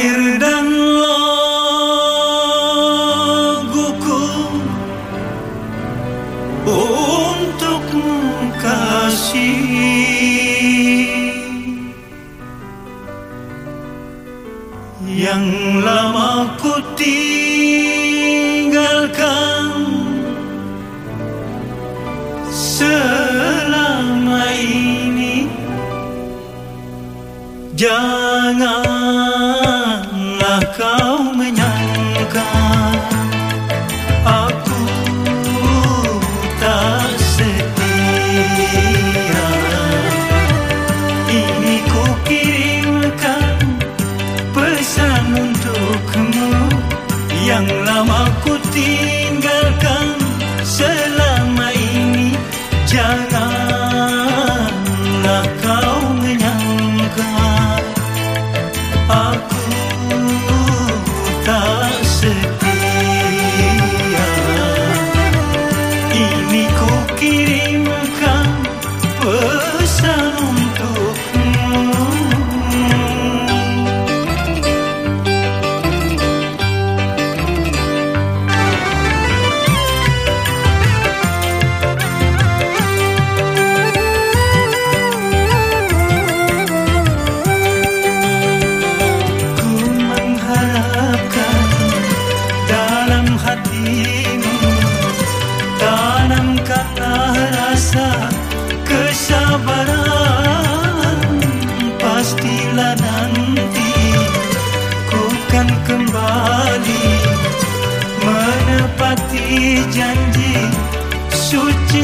Syair dan laguku untukmu kasih yang lama ku tinggalkan selama ini. Janganlah janji suci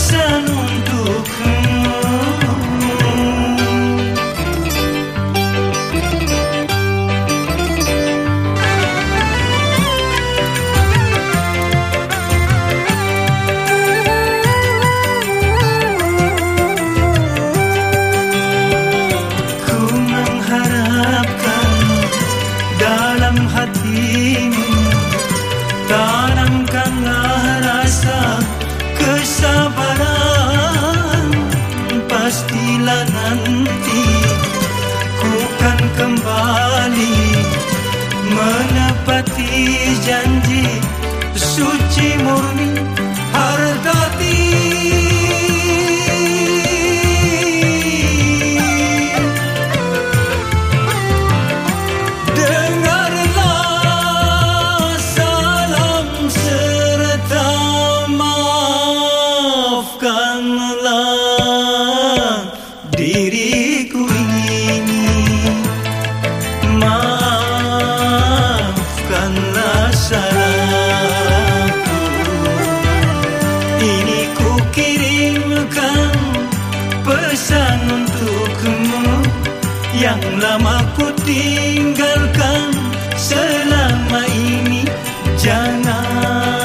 listen janji suci murni hartati Dengarlah diriku Salamku, ini ku kirimkan pesan untukmu. Yang lamaku Tinggalkan selama ini. Jangan